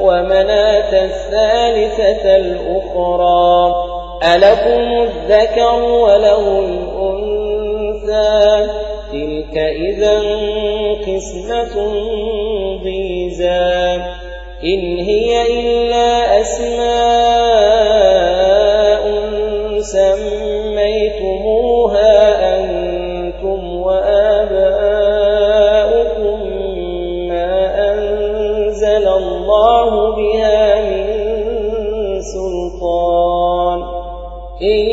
ومناة الثالثة الأخرى. ألكم الذكر وله الأنثى. تلك إذا قسمة ضيزى. إن هي إلا أسماء سميتموها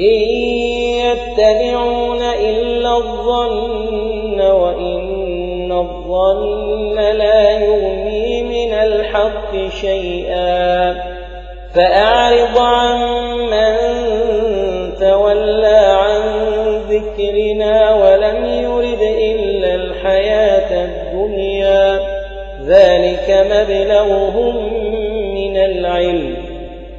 إن يتبعون إلا الظن وإن الظن لا يغني من الحق شيئا فأعرض عن من تولى عن ذكرنا ولم يرد إلا الحياة الدنيا ذلك مبلغهم من العلم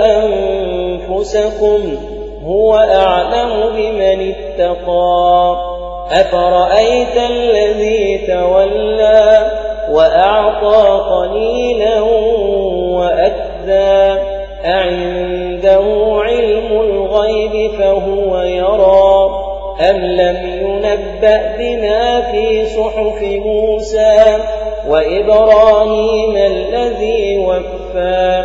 أنفسكم هو أعلم بمن اتقى. أفرأيت الذي تولى وأعطى قليلا وأكدى. أعنده علم الغيب فهو يرى. أم لم ينبأ بما في صحف موسى وإبراهيم الذي وفى؟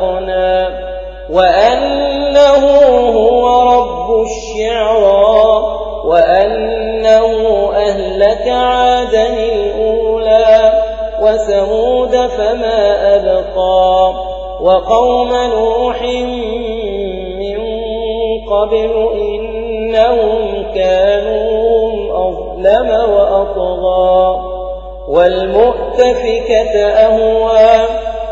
وأقنى وأنه هو رب الشعرى وأنه أهلك عادا الأولى وثمود فما أبقى وقوم نوح من قبل إنهم كانوا أظلم وأطغى والمؤتفكة أهوى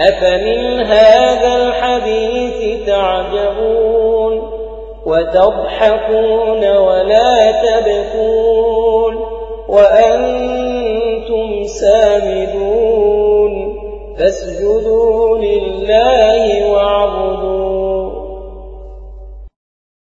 أفمن هذا الحديث تعجبون وتضحكون ولا تبكون وأنتم